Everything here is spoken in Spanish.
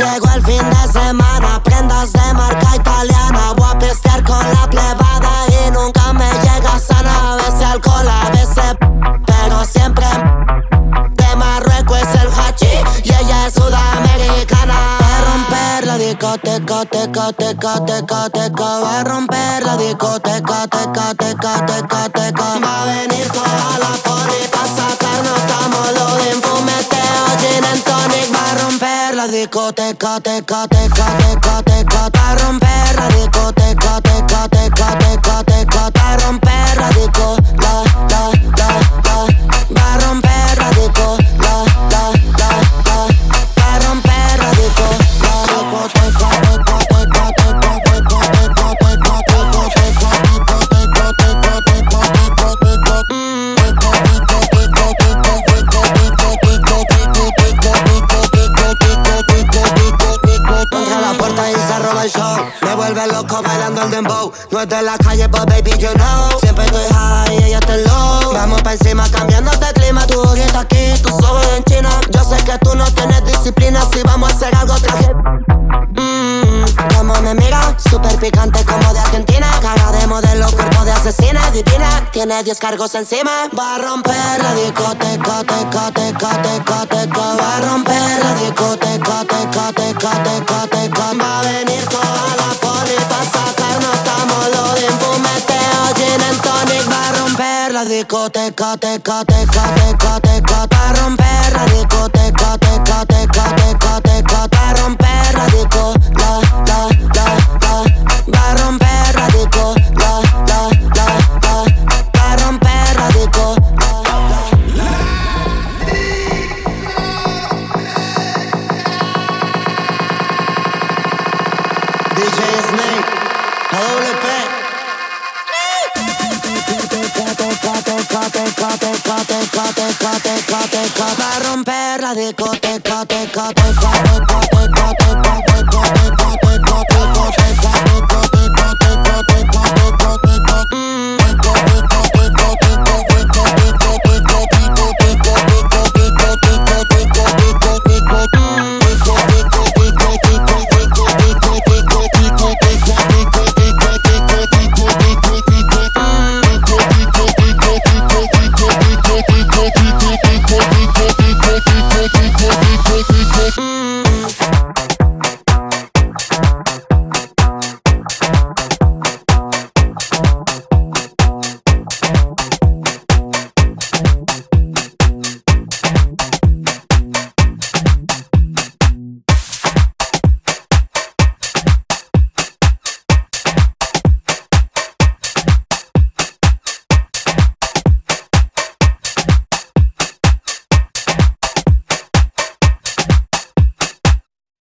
Llegó el fin de semana, prendas de marca italiana. Voy a pistear con la plebada y nunca me llega sana. A veces alcohol, a veces, pero siempre de Marruecos es el hachi y ella es sudamericana. Va a romper la discoteca, teca, teca, teca, teca. Va a romper la discoteca, teca, teca, teca, teca. Discoteca, teca, teca, teca, teca. Va a romper la discoteca, teca, teca, teca, teca. Va a romper la disco, Loco bailando el dembow. No es de la calle, but baby, you know. Siempre estoy high ella está low. Vamos pa' encima cambiando de clima. Tu ojito aquí, tus ojos en China. Yo sé que tú no tienes disciplina. Si vamos a hacer algo, traje. Mmm, como me mira, super picante como de Argentina. Cara de modelo, cuerpo de asesina, divina. Tiene 10 cargos encima. Va a romper la discoteca, teca, teca, teca, teca. Va a romper la discoteca, teca, teca, teca, romper la discoteca, teca, teca, teca, teca. Va a romper la discoteca, teca, teca, teca, teca. Va a romper la disco, la, la, la, la. Va a romper la disco, la, la, la, la. Va a romper la disco. DJ Snake, AWP. Va a romper la discoteca